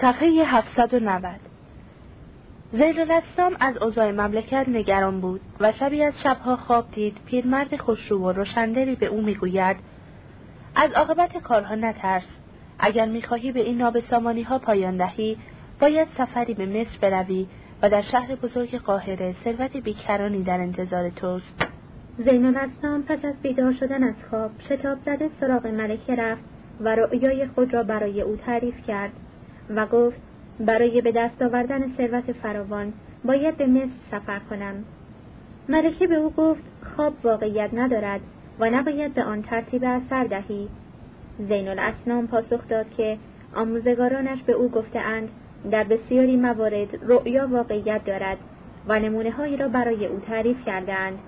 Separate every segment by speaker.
Speaker 1: صفحه 790 زین الاسلام از اوضاع مملکت نگران بود و شبی از شبها خواب دید پیرمرد خوشرو و روشندلی به او می‌گوید از عاقبت کارها نترس. اگر می‌خواهی به این نابسامانی ها پایان دهی باید سفری به مصر بروی و در شهر بزرگ قاهره ثروت بیکرانی در انتظار توست.
Speaker 2: زین الاسلام پس از بیدار شدن از خواب شتاب زده سراغ ملکه رفت و رؤیای خود را برای او تعریف کرد. و گفت برای به دست آوردن ثروت فراوان باید به مصر سفر کنم. ملکه به او گفت خواب واقعیت ندارد و نباید به آن ترتیب اثر دهی. زین الاسنام پاسخ داد که آموزگارانش به او گفتهاند در بسیاری موارد رؤیا واقعیت دارد و نمونه هایی را برای او تعریف کردند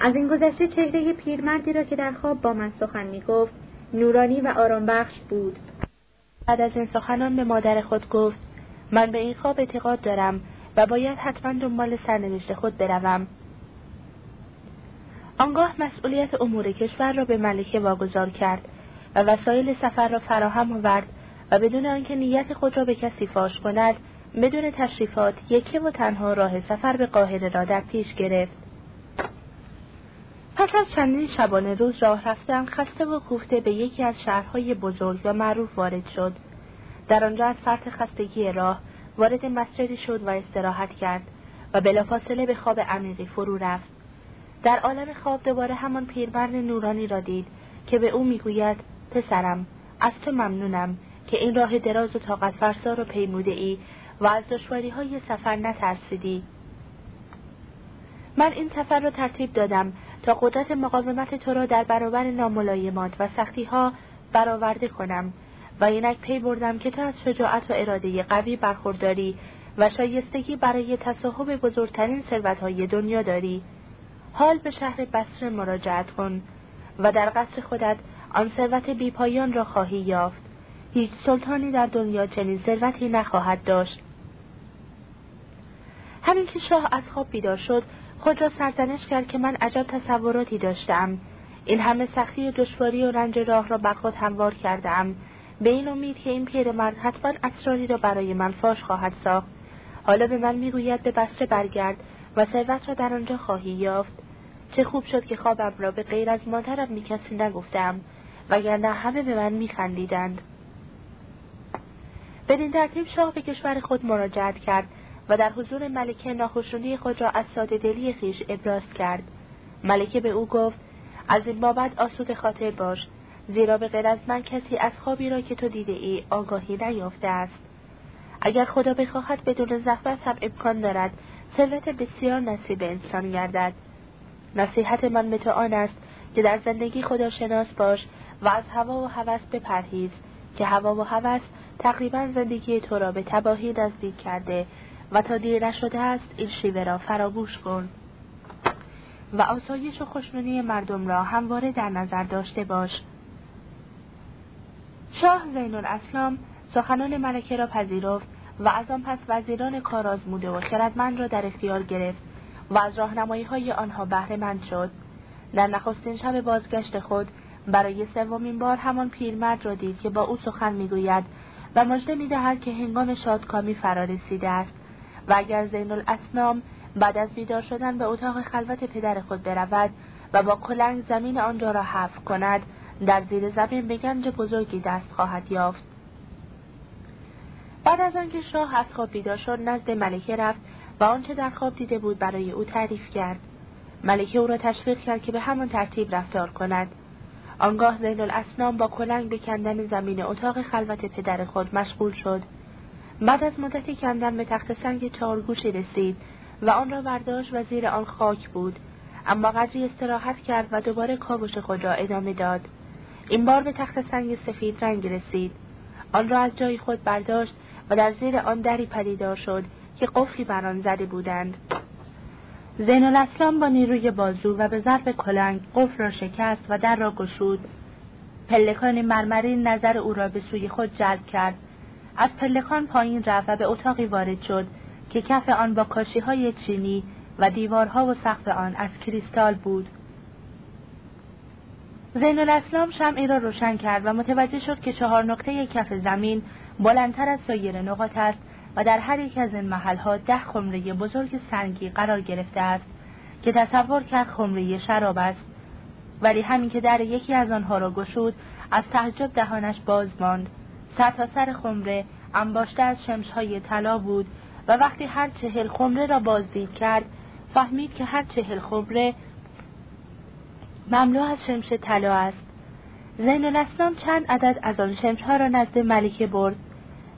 Speaker 2: از این گذشته چهره پیرمردی را که در خواب با من سخن می گفت نورانی و آرام بخش بود.
Speaker 1: بعد از این سخنان به مادر خود گفت من به این خواب اعتقاد دارم و باید حتما دنبال سرنوشت خود بروم. آنگاه مسئولیت امور کشور را به ملکه واگذار کرد و وسایل سفر را فراهم آورد و بدون آنکه نیت خود را به کسی فاش کند بدون تشریفات یکی و تنها راه سفر به قاهره را در پیش گرفت. پس از چندین شبانه روز راه رفتن خسته و کوفته به یکی از شهرهای بزرگ و معروف وارد شد. در آنجا از فرط خستگی راه وارد مسجدی شد و استراحت کرد و بلافاصله به خواب عمیقی فرو رفت. در عالم خواب دوباره همان پیرمرد نورانی را دید که به او می‌گوید پسرم از تو ممنونم که این راه دراز و طاقت فرسا را پیموده ای و از دشواری های سفر نترسیدی. من این سفر را ترتیب دادم تا قدرت مقاومت تو را در برابر ناملایمات و سختی ها برآورده کنم و اینک پی بردم که تو از شجاعت و اراده قوی برخورداری و شایستگی برای تصاحب بزرگترین ثروتهای دنیا داری. حال به شهر بصره مراجعت کن و در قصر خودت آن ثروت بیپایان را خواهی یافت. هیچ سلطانی در دنیا چنین ثروتی نخواهد داشت. همین که شاه از خواب بیدار شد خود را سرزنش کرد که من عجب تصوراتی داشتم. این همه سختی و دشواری و رنج راه را بر خود هموار کردم. به این امید که این پیرمرد حتما اسراری را برای من فاش خواهد ساخت. حالا به من می‌گوید به بسته برگرد و ثروت را در آنجا خواهی یافت. چه خوب شد که خوابم را به غیر از مادرم می کسی نگفتم وگرنه همه به من میخندیدند. بدین ترتیب شاه به کشور خود مراجعت کرد و در حضور ملکه ناخشنودی خود را از ساده دلی خیش ابراز کرد. ملکه به او گفت از این بابت آسود خاطر باش زیرا به غیر از من کسی از خوابی را که تو دیده ای آگاهی نیافته است. اگر خدا بخواهد بدون زحمت هم امکان دارد ثروت بسیار نصیب انسان گردد. نصیحت من به تو آن است که در زندگی خدا شناس باش و از هوا و هوس بپرهیز که هوا و هوس تقریبا زندگی تو را به تباهی نزدیک کرده و تا دیر نشده است این شیوه را فراموش کن. و آسایش و خوشنونی مردم را همواره در نظر داشته باش. شاه زین الاسلام سخنان ملکه را پذیرفت و از آن پس وزیران کارآزموده و خردمند را در اختیار گرفت و از راهنمایی های آنها بهره مند شد. در نخستین شب بازگشت خود برای سومین بار همان پیرمرد را دید که با او سخن می‌گوید و مژده می‌دهد که هنگام شادکامی فرا رسیده است. و اگر زین الاسنام بعد از بیدار شدن به اتاق خلوت پدر خود برود و با کلنگ زمین آنجا را حفر کند در زیر زمین به گنج بزرگی دست خواهد یافت. بعد از آنکه شاه از خواب بیدار شد نزد ملکه رفت و آنچه در خواب دیده بود برای او تعریف کرد. ملکه او را تشویق کرد که به همان ترتیب رفتار کند. آنگاه زین الاسنام با کلنگ به کندن زمین اتاق خلوت پدر خود مشغول شد. بعد از مدتی کندن به تخت سنگ چهارگوشی رسید و آن را برداشت و زیر آن خاک بود. اما قدری استراحت کرد و دوباره کاوش خود را ادامه داد. این بار به تخت سنگ سفید رنگ رسید. آن را از جای خود برداشت و در زیر آن دری پدیدار شد که قفلی بر آن زده بودند. زین الاسلام با نیروی بازو و به ضرب کلنگ قفل را شکست و در را گشود. پلکان مرمرین نظر او را به سوی خود جلب کرد. از پلکان پایین رفت و به اتاقی وارد شد که کف آن با کاشی های چینی و دیوارها و سقف آن از کریستال بود. زین الاسلام شمعی را روشن کرد و متوجه شد که چهار نقطه کف زمین بلندتر از سایر نقاط است و در هر یک از این محلها ده خمره بزرگ سنگی قرار گرفته است که تصور کرد خمره شراب است ولی همین که در یکی از آنها را گشود از تعجب دهانش باز ماند. سرتاسر سر خمره انباشته از شمشهای طلا بود و وقتی هر چهل خمره را بازدید کرد فهمید که هر چهل خمره مملو از شمش طلا است. زین الاسلام چند عدد از آن شمشها را نزد ملکه برد.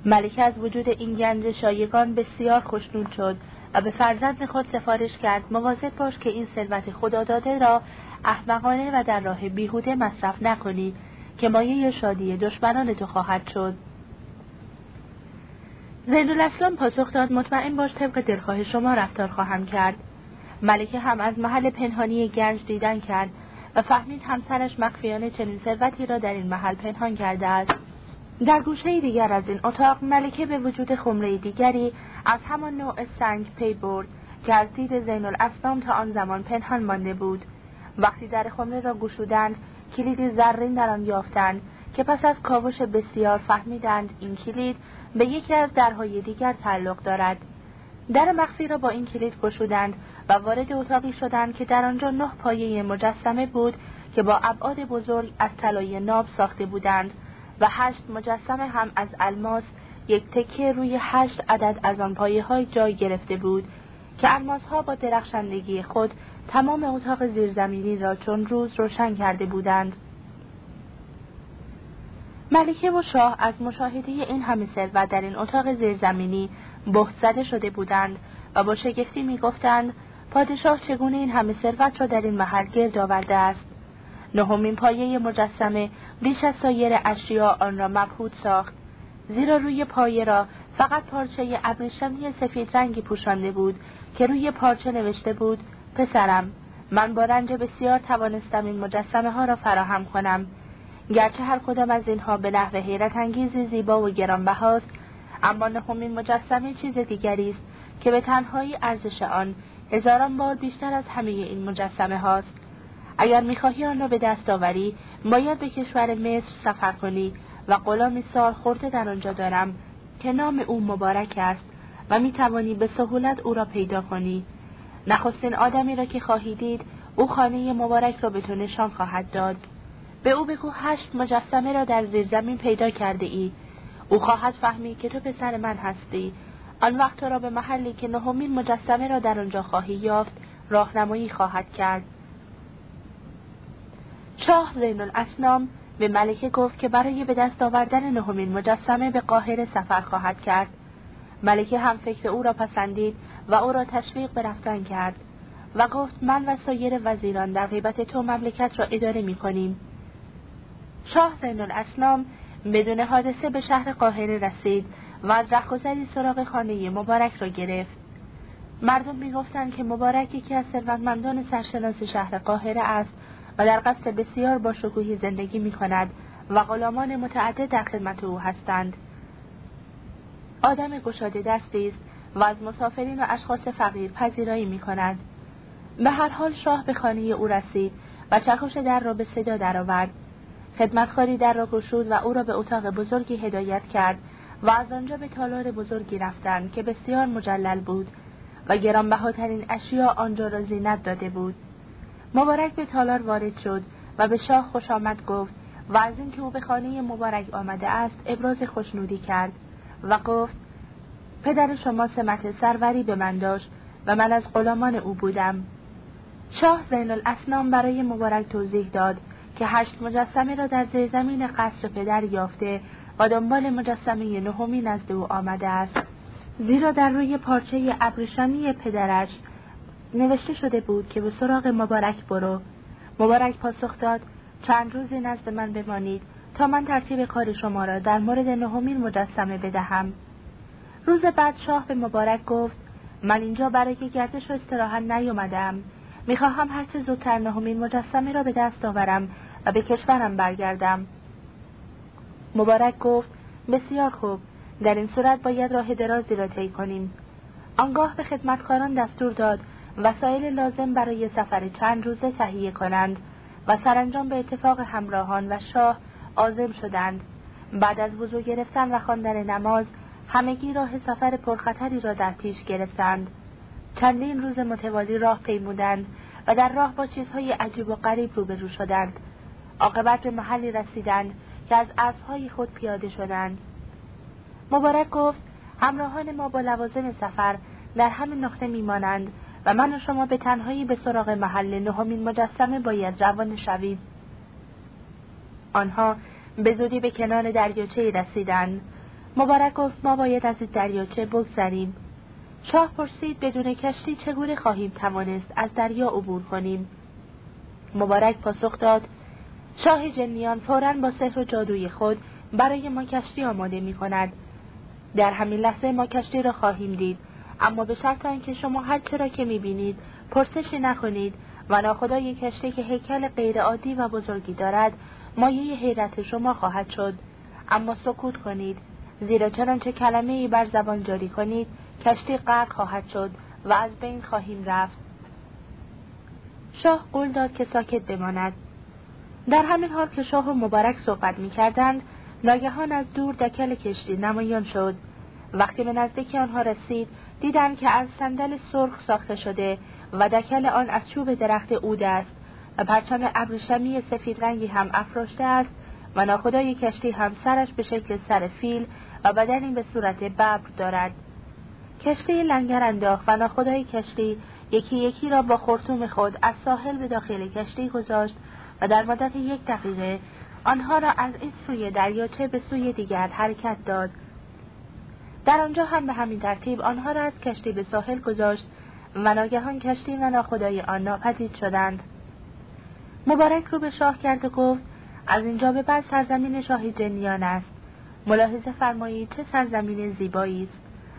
Speaker 1: ملکه از وجود این گنج شایگان بسیار خوشنود شد و به فرزند خود سفارش کرد مواظب باش که این ثروت خدا داده را احمقانه و در راه بیهوده مصرف نکنی. که مایه شادی دشمنان تو خواهد شد. زین الاسلام پاسخ داد مطمئن باش طبق دلخواه شما رفتار خواهم کرد. ملکه هم از محل پنهانی گنج دیدن کرد و فهمید همسرش مخفیانه چنین ثروتی را در این محل پنهان کرده است. در گوشه دیگر از این اتاق ملکه به وجود خمره دیگری از همان نوع سنگ پی برد که از دید زین الاسلام تا آن زمان پنهان مانده بود. وقتی در خمره را گشودند کلیدی زرین در آن یافتند که پس از کاوش بسیار فهمیدند این کلید به یکی از درهای دیگر تعلق دارد. در مخفی را با این کلید گشودند و وارد اتاقی شدند که در آنجا نه پایه مجسمه بود که با ابعاد بزرگ از طلای ناب ساخته بودند و هشت مجسمه هم از الماس یک تکه روی هشت عدد از آن پایه های جای گرفته بود که الماس ها با درخشندگی خود تمام اتاق زیرزمینی را چون روز روشن کرده بودند. ملکه و شاه از مشاهده این همه ثروت در این اتاق زیرزمینی بهت زده شده بودند و با شگفتی می‌گفتند پادشاه چگونه این همه ثروت را در این محل گرد آورده است؟ نهمین پایه مجسمه بیش از سایر اشیا آن را مبهود ساخت. زیرا روی پایه را فقط پارچه ابریشمی سفید رنگی پوشانده بود که روی پارچه نوشته بود پسرم من با رنج بسیار توانستم این مجسمه ها را فراهم کنم. گرچه هر کدام از اینها به نحو حیرت انگیزی زیبا و گرانبهاست اما نهمین مجسمه چیز دیگری است که به تنهایی ارزش آن هزاران بار بیشتر از همه این مجسمه هاست اگر می‌خواهی آن را به دست آوری باید به کشور مصر سفر کنی و غلامی سال خورده در آنجا دارم که نام او مبارک است و می‌توانی به سهولت او را پیدا کنی. نخستین آدمی را که خواهی دید او خانه مبارک را به تو نشان خواهد داد. به او بگو هشت مجسمه را در زیر زمین پیدا کرده ای. او خواهد فهمید که تو پسر من هستی. آن وقت تو را به محلی که نهمین مجسمه را در آنجا خواهی یافت راهنمایی خواهد کرد. شاه زین الاسلام به ملکه گفت که برای به دست آوردن نهمین مجسمه به قاهره سفر خواهد کرد. ملکه هم فکر او را پسندید و او را تشویق به رفتن کرد و گفت من و سایر وزیران در غیبت تو مملکت را اداره می کنیم. شاه زین الاسلام بدون حادثه به شهر قاهره رسید و از رهگذری سراغ خانه مبارک را گرفت. مردم می‌گفتند که مبارک یکی از ثروتمندان سرشناس شهر قاهره است و در قصر بسیار با شکوهی زندگی می کند و غلامان متعدد در خدمت او هستند. آدم گشاده دستی است و از مسافرین و اشخاص فقیر پذیرایی می کند به هر حال شاه به خانه او رسید و چکش در را به صدا درآورد. خدمتکاری در را گشود و او را به اتاق بزرگی هدایت کرد و از آنجا به تالار بزرگی رفتند که بسیار مجلل بود و گرانبهاترین اشیا آنجا را زینت داده بود. مبارک به تالار وارد شد و به شاه خوش آمد گفت و از اینکه او به خانه مبارک آمده است ابراز خوشنودی کرد و گفت پدر شما سمت سروری به من داشت و من از غلامان او بودم. شاه زین الاسلام برای مبارک توضیح داد که هشت مجسمه را در زیرزمین قصر پدر یافته و دنبال مجسمه نهمی نزد او آمده است. زیرا در روی پارچه ابریشمی پدرش نوشته شده بود که به سراغ مبارک برو. مبارک پاسخ داد چند روزی نزد من بمانید تا من ترتیب کار شما را در مورد نهمین مجسمه بدهم. روز بعد شاه به مبارک گفت من اینجا برای گردش و استراحت نیومدم. می‌خواهم هرچه زودتر نهمین مجسمه را به دست آورم و به کشورم برگردم. مبارک گفت بسیار خوب در این صورت باید راه درازی را طی کنیم. آنگاه به خدمتکاران دستور داد وسایل لازم برای سفر چند روزه تهیه کنند و سرانجام به اتفاق همراهان و شاه عازم شدند. بعد از وضو گرفتن و خواندن نماز همگی راه سفر پرخطری را در پیش گرفتند. چندین روز متوالی راه پیمودند و در راه با چیزهای عجیب و غریب روبرو شدند. عاقبت به محلی رسیدند که از اسبهای خود پیاده شدند. مبارک گفت همراهان ما با لوازم سفر در همین نقطه میمانند و من و شما به تنهایی به سراغ محل نهمین مجسمه باید روان شویم. آنها به زودی به کنار دریاچه رسیدند. مبارک گفت ما باید از این دریاچه بگذریم. شاه پرسید بدون کشتی چگونه خواهیم توانست از دریا عبور کنیم. مبارک پاسخ داد شاه جنیان فورا با سحر و جادوی خود برای ما کشتی آماده می کند. در همین لحظه ما کشتی را خواهیم دید اما به شرط آنکه شما هر چرا که می‌بینید پرسشی نکنید و ناخدای کشتی که هیکل غیرعادی و بزرگی دارد مایه حیرت شما خواهد شد. اما سکوت کنید. زیرا چنانچه کلمه ای بر زبان جاری کنید کشتی غرق خواهد شد و از بین خواهیم رفت. شاه قول داد که ساکت بماند. در همین حال که شاه و مبارک صحبت می کردند ناگهان از دور دکل کشتی نمایان شد. وقتی به نزدیک آنها رسید دیدند که از صندل سرخ ساخته شده و دکل آن از چوب درخت عود است و پرچم ابریشمی سفید رنگی هم افراشته است و ناخدای کشتی هم سرش به شکل سر فیل و بدنی به صورت ببر دارد. کشتی لنگر انداخت و ناخدای کشتی یکی یکی را با خرطوم خود از ساحل به داخل کشتی گذاشت و در مدت یک دقیقه آنها را از این سوی دریاچه به سوی دیگر حرکت داد. در آنجا هم به همین ترتیب آنها را از کشتی به ساحل گذاشت و ناگهان کشتی و ناخدای آن ناپدید شدند. مبارک رو به شاه کرد و گفت از اینجا به بعد سرزمین شاه جنیان است. ملاحظه فرمایید چه سرزمین زیبایی است.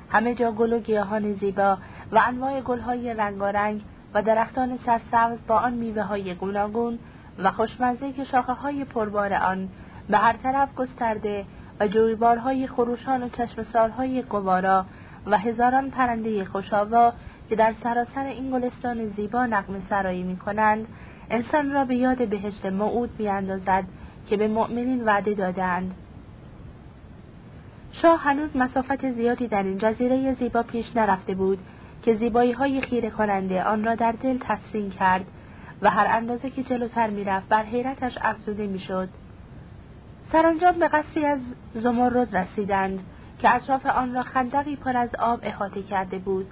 Speaker 1: همه جا گل و گیاهان زیبا و انواع گلهای رنگارنگ و درختان سرسبز با آن میوه های گوناگون و خوشمزه که شاخه های پربار آن به هر طرف گسترده و جویبارهای خروشان و چشمسارهای گوارا و هزاران پرنده خوشاوا که در سراسر این گلستان زیبا نقم سرایی می کنند انسان را به یاد بهشت موعود بیاندازد که به مؤمنین وعده دادند شاه هنوز مسافت زیادی در این جزیره زیبا پیش نرفته بود که زیبایی های خیره کننده آن را در دل تحسین کرد و هر اندازه که جلوتر می‌رفت بر حیرتش افزوده می‌شد. سرانجام به قصری از زمرد رسیدند که اطراف آن را خندقی پر از آب احاطه کرده بود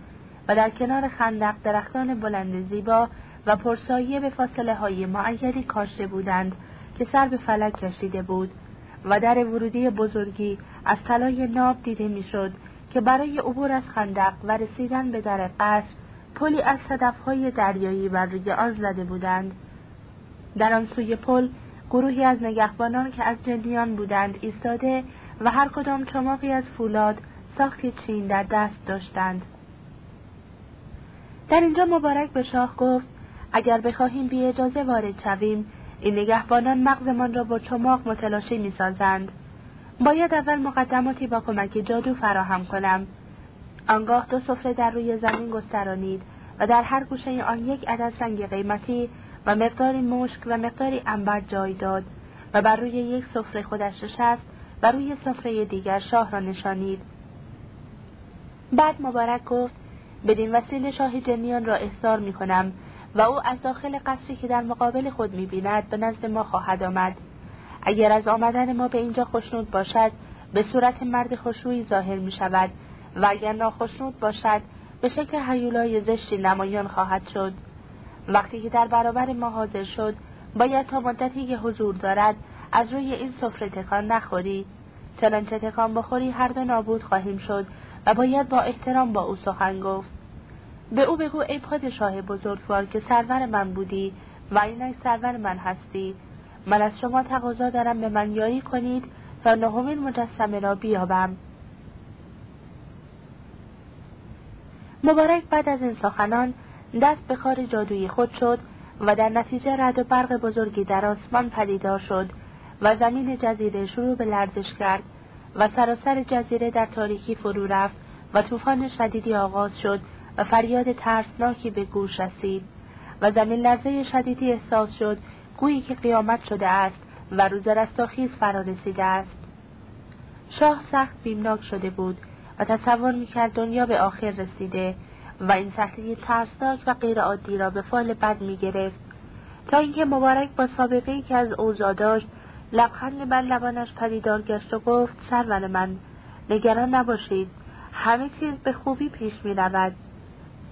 Speaker 1: و در کنار خندق درختان بلند زیبا و پرسایه به فاصله های کاشته بودند که سر به فلک کشیده بود. و در ورودی بزرگی از طلای ناب دیده می‌شد که برای عبور از خندق و رسیدن به در قصر پلی از صدفهای دریایی بر روی آن زده بودند. در آن سوی پل گروهی از نگهبانان که از جندیان بودند ایستاده و هر کدام چماقی از فولاد ساختی چین در دست داشتند. در اینجا مبارک به شاه گفت اگر بخواهیم بی اجازه وارد شویم این نگهبانان مغزمان را با چماق متلاشی می‌سازند. باید اول مقدماتی با کمک جادو فراهم کنم. آنگاه دو سفره در روی زمین گسترانید و در هر گوشه آن یک عدد سنگ قیمتی و مقداری مشک و مقداری انبر جای داد و بر روی یک سفره خودش نشست و روی سفره دیگر شاه را نشانید. بعد مبارک گفت بدین وسیله شاه جنیان را احضار می کنم و او از داخل قصری که در مقابل خود می بیند به نزد ما خواهد آمد. اگر از آمدن ما به اینجا خوشنود باشد به صورت مرد خوشرویی ظاهر می شود و اگر ناخشنود باشد به شکل حیولای زشتی نمایان خواهد شد. وقتی که در برابر ما حاضر شد باید تا مدتی که حضور دارد از روی این سفره تکان نخوری. چنانچه تکان بخوری هر دو نابود خواهیم شد و باید با احترام با او سخن گفت. به او بگو ای پادشاه بزرگوار که سرور من بودی. و اینک سرور من هستی. من از شما تقاضا دارم به من یاری کنید تا نهمین مجسمه را بیابم. مبارک بعد از این سخنان دست به کار جادویی خود شد و در نتیجه رد و برق بزرگی در آسمان پدیدار شد و زمین جزیره شروع به لرزش کرد و سراسر جزیره در تاریکی فرو رفت و طوفان شدیدی آغاز شد و فریاد ترسناکی به گوش رسید و زمین لرزه شدیدی احساس شد گویی که قیامت شده است و روز رستاخیز فرا رسیده است شاه سخت بیمناک شده بود و تصور می‌کرد دنیا به آخر رسیده و این سختی ترسناک و غیرعادی را به فال بد می‌گرفت تا اینکه مبارک با سابقه ای که از اوضاع داشت لبخند بر لبانش پدیدار گشت و گفت سرور من نگران نباشید همه چیز به خوبی پیش می رود.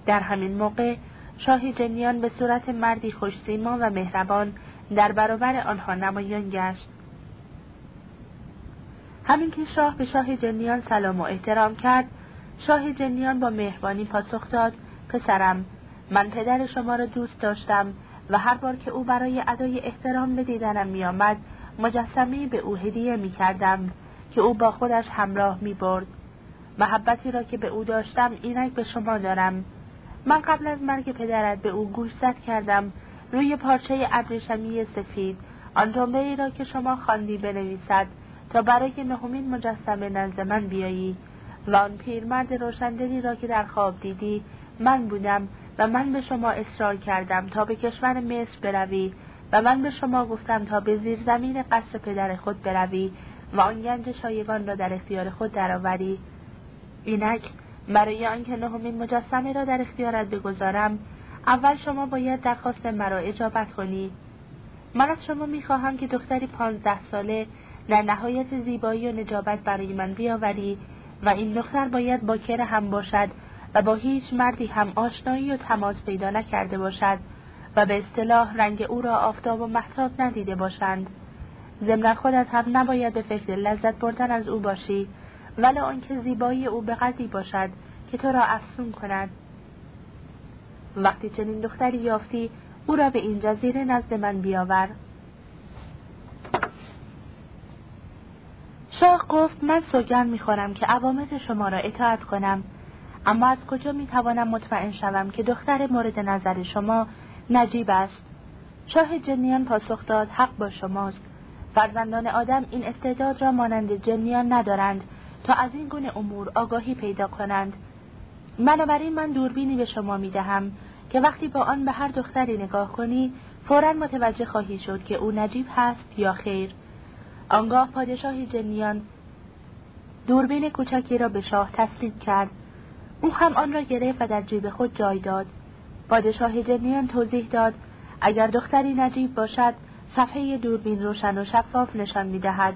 Speaker 1: در همین موقع شاه جنیان به صورت مردی خوشسیما و مهربان در برابر آنها نمایان گشت همین که شاه به شاه جنیان سلام و احترام کرد شاه جنیان با مهربانی پاسخ داد پسرم من پدر شما را دوست داشتم و هر بار که او برای ادای احترام به دیدنم میآمد مجسمی به او هدیه می کردم که او با خودش همراه می برد. محبتی را که به او داشتم اینک به شما دارم من قبل از مرگ پدرت به او گوشزد کردم. روی پارچه ابریشمی سفید. آن جمله ای را که شما خواندی بنویسد. تا برای نهمین مجسمه نزد من بیایی. و آن پیرمرد روشندلی را که در خواب دیدی من بودم و من به شما اصرار کردم تا به کشور مصر بروی. و من به شما گفتم تا به زیر زمین قصر پدر خود بروی و آن گنج شایگان را در اختیار خود درآوری. اینک برای آنکه نهمین مجسمه را در اختیارت بگذارم اول شما باید درخواست مرا اجابت کنی. من از شما می‌خواهم که دختری پانزده ساله در نهایت زیبایی و نجابت برای من بیاوری و این دختر باید باکر هم باشد و با هیچ مردی هم آشنایی و تماس پیدا نکرده باشد و به اصطلاح رنگ او را آفتاب و محتاب ندیده باشند. ضمن خودت هم نباید به فکر لذت بردن از او باشی. ولی آنکه زیبایی او به قدری باشد که تو را افسون کند. وقتی چنین دختری یافتی او را به این جزیره نزد من بیاور. شاه گفت من سوگن می‌خورم که عوامت شما را اطاعت کنم. اما از کجا می‌توانم مطمئن شوم که دختر مورد نظر شما نجیب است؟ شاه جنیان پاسخ داد حق با شماست. فرزندان آدم این استعداد را مانند جنیان ندارند. تا از این گونه امور آگاهی پیدا کنند. بنابراین من دوربینی به شما می‌دهم که وقتی با آن به هر دختری نگاه کنی فورا متوجه خواهی شد که او نجیب هست یا خیر. آنگاه پادشاه جنیان دوربین کوچکی را به شاه تسلیم کرد. او هم آن را گرفت و در جیب خود جای داد. پادشاه جنیان توضیح داد اگر دختری نجیب باشد صفحه دوربین روشن و شفاف نشان می‌دهد.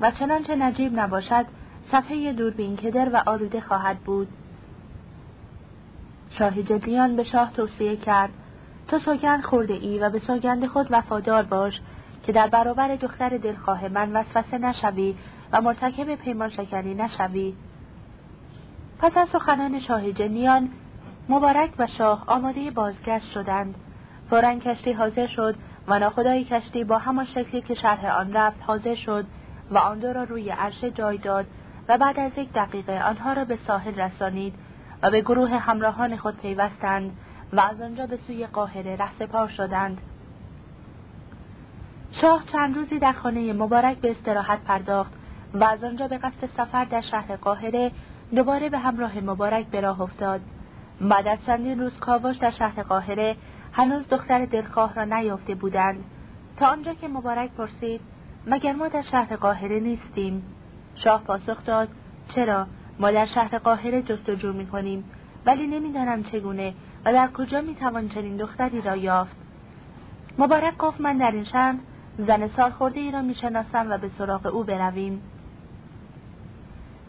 Speaker 1: و چنانچه نجیب نباشد صفحه دوربین کدر و آلوده خواهد بود. شاه جدیان به شاه توصیه کرد تو سوگند خورده ای و به سوگند خود وفادار باش که در برابر دختر دلخواه من وسوسه نشوی و مرتکب پیمان شکنی نشوی. پس از سخنان شاه جنیان مبارک و شاه آماده بازگشت شدند. فورا کشتی حاضر شد و ناخدای کشتی با همان شکلی که شرح آن رفت حاضر شد و آن دو را روی عرشه جای داد و بعد از یک دقیقه آنها را به ساحل رسانید و به گروه همراهان خود پیوستند و از آنجا به سوی قاهره رهسپار شدند. شاه چند روزی در خانه مبارک به استراحت پرداخت و از آنجا به قصد سفر در شهر قاهره دوباره به همراه مبارک به راه افتاد. بعد از چندین روز کاوش در شهر قاهره هنوز دختر دلخواه را نیافته بودند. تا آنجا که مبارک پرسید مگر ما در شهر قاهره نیستیم؟ شاه پاسخ داد چرا؟ ما در شهر قاهره جستجو می کنیم ولی نمی‌دانم چگونه و در کجا می توان چنین دختری را یافت. مبارک گفت من در این شهر زن سالخورده ای را می شناسم و به سراغ او برویم.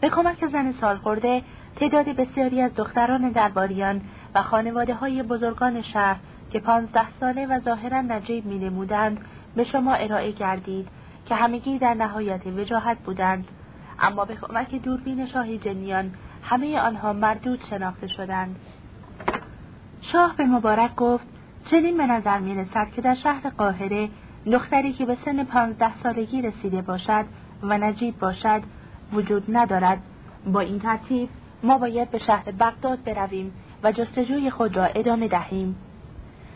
Speaker 1: به کمک زن سالخورده تعداد بسیاری از دختران درباریان و خانواده های بزرگان شهر که پانزده ساله و ظاهرا نجیب می نمودند به شما ارائه گردید که همگی در نهایت وجاهت بودند. اما به کمک دوربین شاه جنیان همه آنها مردود شناخته شدند. شاه به مبارک گفت چنین به نظر می رسد که در شهر قاهره دختری که به سن پانزده سالگی رسیده باشد و نجیب باشد وجود ندارد. با این ترتیب ما باید به شهر بغداد برویم و جستجوی خود را ادامه دهیم.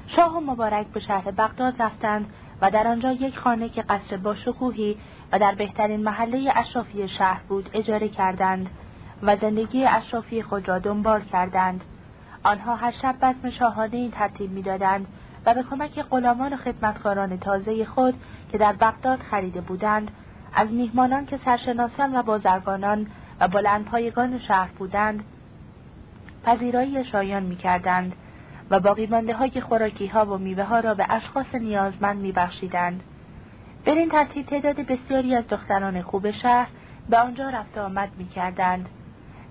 Speaker 1: شاه و مبارک به شهر بغداد رفتند و در آنجا یک خانه که قصر با شکوهی و در بهترین محله اشرافی شهر بود اجاره کردند و زندگی اشرافی خود را دنبال کردند آنها هر شب بزم شاهانه این ترتیب می‌دادند و به کمک غلامان و خدمتکاران تازه خود که در بغداد خریده بودند از میهمانان که سرشناسان و بازرگانان و بلندپایگان شهر بودند پذیرایی شایان می‌کردند و باقی های خوراکی ها و میوه ها را به اشخاص نیازمند میبخشیدند. در این ترتیب تعداد بسیاری از دختران خوب شهر به آنجا رفت آمد می‌کردند.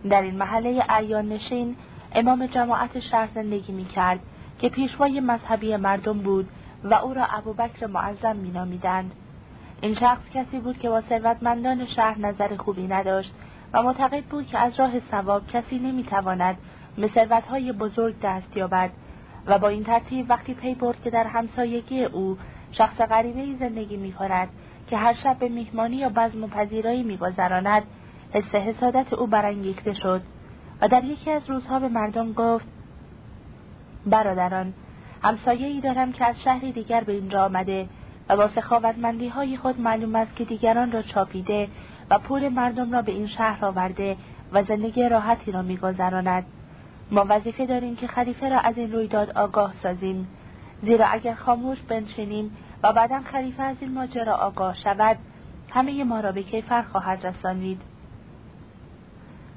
Speaker 1: در این محله ایان نشین امام جماعت شهر زندگی می‌کرد که پیشوای مذهبی مردم بود و او را ابوبکر معظم مینامیدند. این شخص کسی بود که با ثروتمندان شهر نظر خوبی نداشت و معتقد بود که از راه ثواب کسی نمی‌تواند به ثروتهای بزرگ دست یابد و با این ترتیب وقتی پی برد که در همسایگی او شخص غریبه زندگی می کند که هر شب به میهمانی یا بزم و پذیرایی میگذراند. حس حسادت او برانگیخته شد و در یکی از روزها به مردم گفت برادران همسایه ای دارم که از شهری دیگر به اینجا آمده و با سخاوتمندی های خود معلوم است که دیگران را چاپیده و پول مردم را به این شهر آورده و زندگی راحتی را میگذراند. ما وظیفه داریم که خلیفه را از این رویداد آگاه سازیم. زیرا اگر خاموش بنشینیم و بعدا خلیفه از این ماجرا آگاه شود همه ما را به کیفر خواهد رسانید.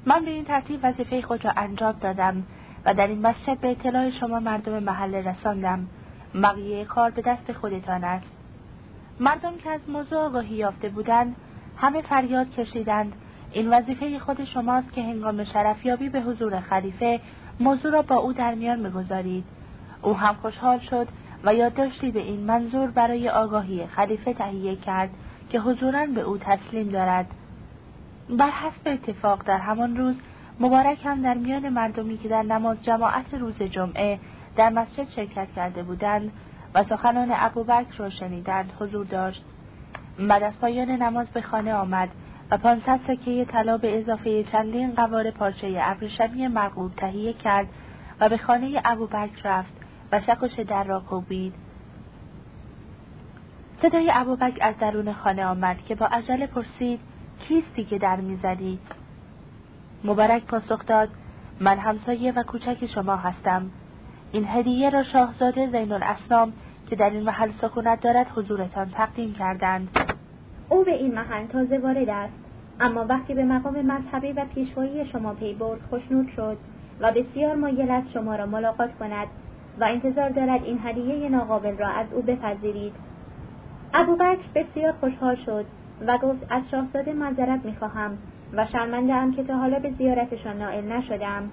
Speaker 1: من به این ترتیب وظیفه خود را انجام دادم و در این مسجد به اطلاع شما مردم محله رساندم. بقیه کار به دست خودتان است. مردم که از موضوع آگاهی یافته بودند همه فریاد کشیدند. این وظیفه خود شماست که هنگام شرفیابی به حضور خلیفه موضوع را با او در میان بگذارید او هم خوشحال شد و یادداشتی به این منظور برای آگاهی خلیفه تهیه کرد که حضورا به او تسلیم دارد. بر حسب اتفاق در همان روز مبارک هم در میان مردمی که در نماز جماعت روز جمعه در مسجد شرکت کرده بودند و سخنان ابوبکر را شنیدند حضور داشت. بعد از پایان نماز به خانه آمد و پانصد سکه طلا به اضافه چندین قوار پارچه ابریشمی مرغوب تهیه کرد و به خانه ابوبکر رفت. و شکش در را کوبید. صدای ابوبکر از درون خانه آمد که با عجله پرسید کیستی که در می‌زدی؟ مبارک پاسخ داد من همسایه و کوچک شما هستم. این هدیه را شاهزاده زین الاسلام که در این محل سکونت دارد حضورتان تقدیم کردند.
Speaker 2: او به این محل تازه وارد است اما وقتی به مقام مذهبی و پیشوایی شما پی برد خوشنود شد و بسیار مایل است شما را ملاقات کند. و انتظار دارد این هدیه ناقابل را از او بپذیرید. ابوبکر بسیار خوشحال شد و گفت از شاهزاده معذرت می‌خواهم و شرمنده که تا حالا به زیارتشان نائل نشدم.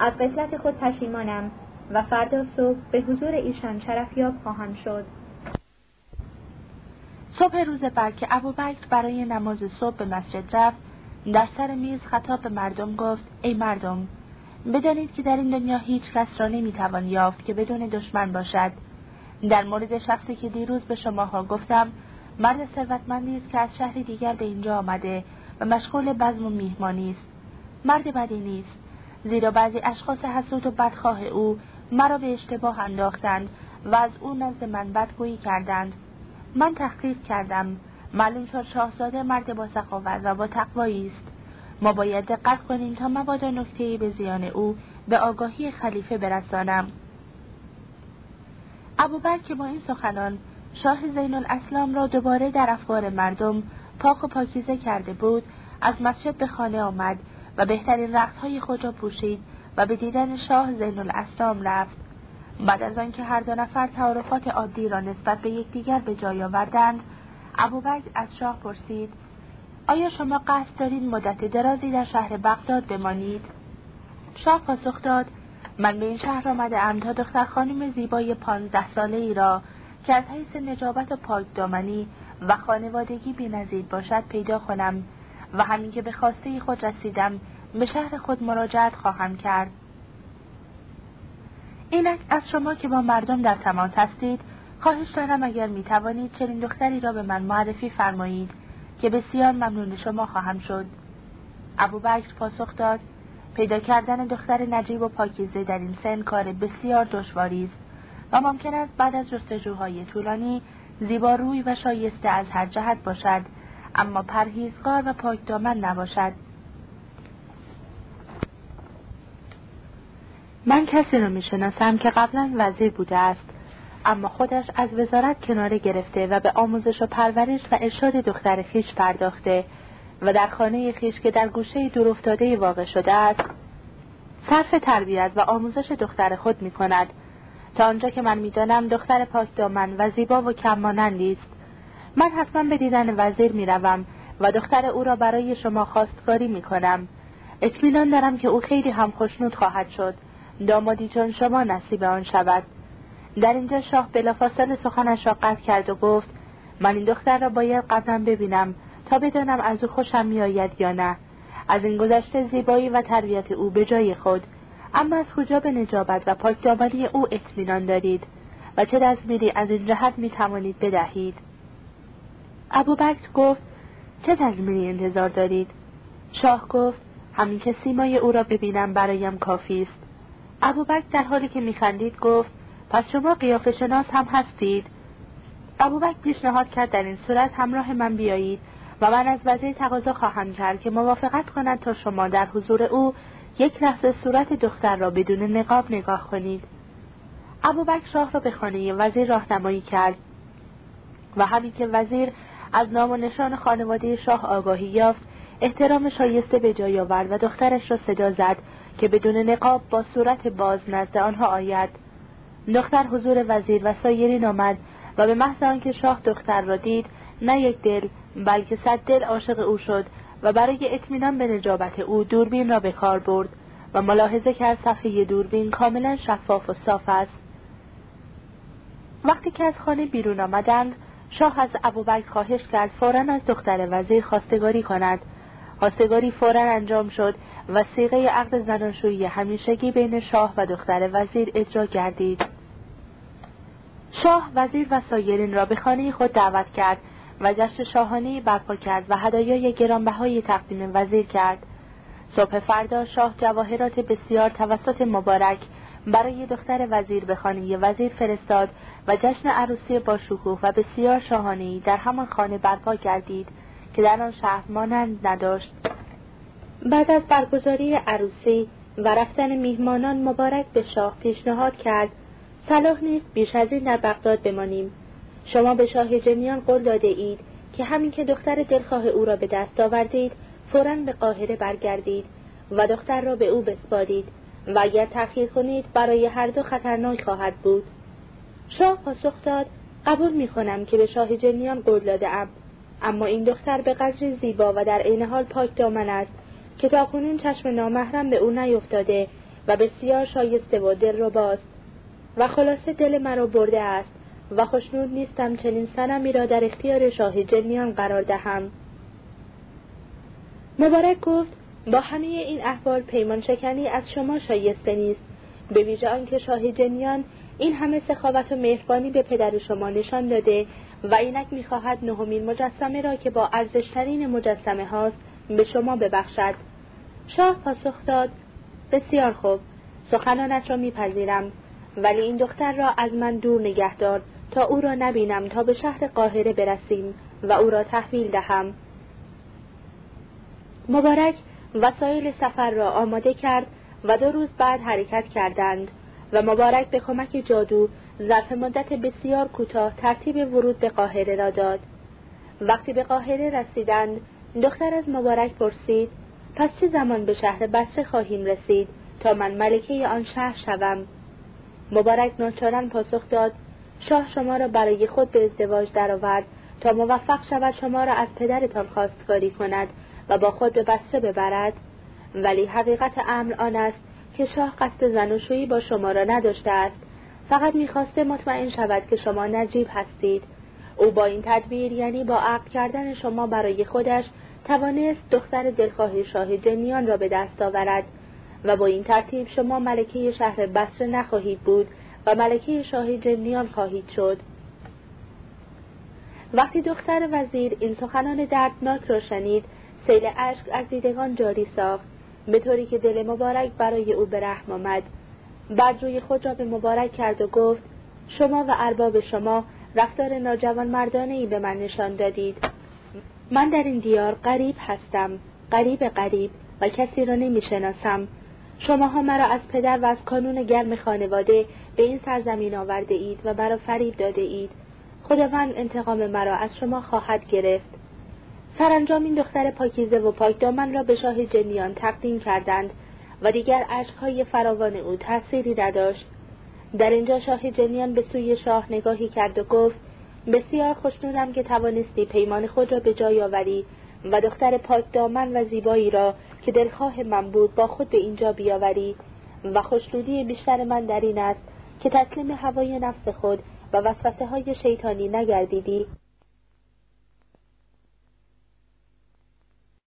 Speaker 2: از قفلت خود پشیمانم و فردا صبح به حضور ایشان شرفیاب خواهم شد.
Speaker 1: صبح روز بعد که ابوبکر برای نماز صبح به مسجد رفت. در سر میز خطاب به مردم گفت ای مردم بدانید که در این دنیا هیچ کس را نمی‌توان یافت که بدون دشمن باشد. در مورد شخصی که دیروز به شماها گفتم مرد ثروتمندی است که از شهری دیگر به اینجا آمده و مشغول بزم و میهمانی است. مرد بدی نیست زیرا بعضی اشخاص حسود و بدخواه او مرا به اشتباه انداختند و از او نزد من بدگویی کردند. من تحقیق کردم. معلوم شد شاهزاده مرد با سخاوت و با تقوایی است. ما باید دقت کنیم تا مبادا نکته به زیان او به آگاهی خلیفه برسانم. ابوبکر که با این سخنان شاه زین الاسلام را دوباره در افکار مردم پاک و پاکیزه کرده بود از مسجد به خانه آمد و بهترین رقصهای خود را پوشید و به دیدن شاه زین الاسلام رفت. بعد از آنکه هر دو نفر تعارفات عادی را نسبت به یکدیگر به جای آوردند ابوبکر از شاه پرسید آیا شما قصد دارید مدت درازی در شهر بغداد بمانید؟ شاه پاسخ داد من به این شهر آمده ام تا دختر خانم زیبای پانزده ساله ای را که از حیث نجابت و پاک دامنی و خانوادگی بینظیر باشد پیدا کنم و همین که به خواسته خود رسیدم به شهر خود مراجعت خواهم کرد. اینک از شما که با مردم در تماس هستید خواهش دارم اگر می توانید چنین دختری را به من معرفی فرمایید. که بسیار ممنون شما خواهم شد. ابوبکر پاسخ داد. پیدا کردن دختر نجیب و پاکیزه در این سن کار بسیار دشواری است و ممکن است بعد از جستجوهای طولانی زیبا روی و شایسته از هر جهت باشد اما پرهیزگار و پاکدامن نباشد. من کسی را می‌شناسم که قبلا وزیر بوده است. اما خودش از وزارت کناره گرفته و به آموزش و پرورش و ارشاد دختر خیش پرداخته و در خانه خیش که در گوشه دور افتاده واقع شده است صرف تربیت و آموزش دختر خود می کند. تا آنجا که من می‌دانم دختر پاک دامن و زیبا و کم است. من حتما به دیدن وزیر می‌روم و دختر او را برای شما خواستگاری می کنم. اطمینان دارم که او خیلی هم خوشنود خواهد شد. دامادی چون شما نصیب آن شود. در اینجا شاه بلافاصله سخنش را قطع کرد و گفت من این دختر را باید قبلا ببینم تا بدانم از او خوشم میآید یا نه. از این گذشته زیبایی و تربیت او به جای خود. اما از کجا به نجابت و پاکدامنی او اطمینان دارید؟ و چه دستمیری از این جهت می توانید بدهید؟ ابوبکر گفت چه تضمینی انتظار دارید؟ شاه گفت همین که سیمای او را ببینم برایم کافی است. ابوبکر در حالی که میخندید گفت پس شما قیافه شناس هم هستید. ابوبکر پیشنهاد کرد در این صورت همراه من بیایید و من از وزیر تقاضا خواهم کرد که موافقت کند تا شما در حضور او یک لحظه صورت دختر را بدون نقاب نگاه کنید. ابوبکر شاه را به خانه وزیر راهنمایی کرد و همین که وزیر از نام و نشان خانواده شاه آگاهی یافت احترام شایسته به جای آورد و دخترش را صدا زد که بدون نقاب با صورت باز نزد آنها آید. دختر حضور وزیر و سایرین آمد و به محض آنکه شاه دختر را دید نه یک دل بلکه صد دل عاشق او شد و برای اطمینان به نجابت او دوربین را به کار برد و ملاحظه کرد صفحه دوربین کاملا شفاف و صاف است. وقتی که از خانه بیرون آمدند شاه از ابوبکر خواهش کرد فورا از دختر وزیر خواستگاری کند. خواستگاری فورا انجام شد و سیغه عقد زناشویی همیشگی بین شاه و دختر وزیر اجرا گردید. شاه وزیر و سایرین را به خانه خود دعوت کرد و جشن شاهانه برپا کرد و هدایای گرانبهایی تقدیم وزیر کرد. صبح فردا شاه جواهرات بسیار توسط مبارک برای دختر وزیر به خانه وزیر فرستاد و جشن عروسی با شکوه و بسیار شاهانهای در همان خانه برپا گردید که در آن شهر مانند نداشت. بعد از برگزاری عروسی و رفتن میهمانان مبارک به شاه پیشنهاد کرد صلاح نیست بیش از این در بغداد بمانیم. شما به شاه جمیان قول داده اید که همین که دختر دلخواه او را به دست آوردید فورا به قاهره برگردید و دختر را به او بسپارید و اگر تأخیر کنید برای هر دو خطرناک خواهد بود. شاه پاسخ داد قبول می کنم که به شاه جنیان قول داده ام. اما این دختر به قدری زیبا و در عین حال پاک دامن است که تاکنون چشم نامحرم به او نیفتاده و بسیار شایسته و دل رو باست و خلاصه دل مرا برده است و خوشنود نیستم چنین سنمی را در اختیار شاه جنیان قرار دهم. مبارک گفت با همه این احوال پیمان شکنی از شما شایسته نیست. به ویژه آنکه شاه جنیان این همه سخاوت و مهربانی به پدر شما نشان داده و اینک می‌خواهد نهمین مجسمه را که با ارزشترین مجسمه هاست به شما ببخشد. شاه پاسخ داد بسیار خوب. سخنانت را میپذیرم. ولی این دختر را از من دور نگهدار تا او را نبینم تا به شهر قاهره برسیم و او را تحویل دهم. مبارک وسایل سفر را آماده کرد و دو روز بعد حرکت کردند و مبارک به کمک جادو ظرف مدت بسیار کوتاه ترتیب ورود به قاهره را داد. وقتی به قاهره رسیدند دختر از مبارک پرسید پس چه زمان به شهر بسره خواهیم رسید تا من ملکه آن شهر شوم؟ مبارک ناچارن پاسخ داد شاه شما را برای خود به ازدواج درآورد تا موفق شود شما را از پدرتان خواستگاری کند و با خود به بسره ببرد. ولی حقیقت امر آن است که شاه قصد زناشویی با شما را نداشته است. فقط می‌خواسته مطمئن شود که شما نجیب هستید. او با این تدبیر یعنی با عقد کردن شما برای خودش توانست دختر دلخواه شاه جنیان را به دست آورد. و با این ترتیب شما ملکه شهر بسره نخواهید بود و ملکه شاه جنیان خواهید شد. وقتی دختر وزیر این سخنان دردناک را شنید سیل اشک از دیدگان جاری ساخت. به طوری که دل مبارک برای او به رحم آمد. روی خود را به مبارک کرد و گفت شما و ارباب شما رفتار ناجوان مردانه ای به من نشان دادید. من در این دیار غریب هستم غریب غریب و کسی را نمی شناسم شماها مرا از پدر و از کانون گرم خانواده به این سرزمین آورده اید و مرا فریب داده اید. خداوند انتقام مرا از شما خواهد گرفت. سرانجام این دختر پاکیزه و پاکدامن را به شاه جنیان تقدیم کردند و دیگر عشقهای فراوان او تأثیری نداشت. در اینجا شاه جنیان به سوی شاه نگاهی کرد و گفت بسیار خوشنودم که توانستی پیمان خود را به جای آوری و دختر پاک دامن و زیبایی را که دلخواه من بود با خود به اینجا بیاوری و خوشنودی بیشتر من در این است که تسلیم هوای نفس خود و وسوسه های شیطانی نگردیدی.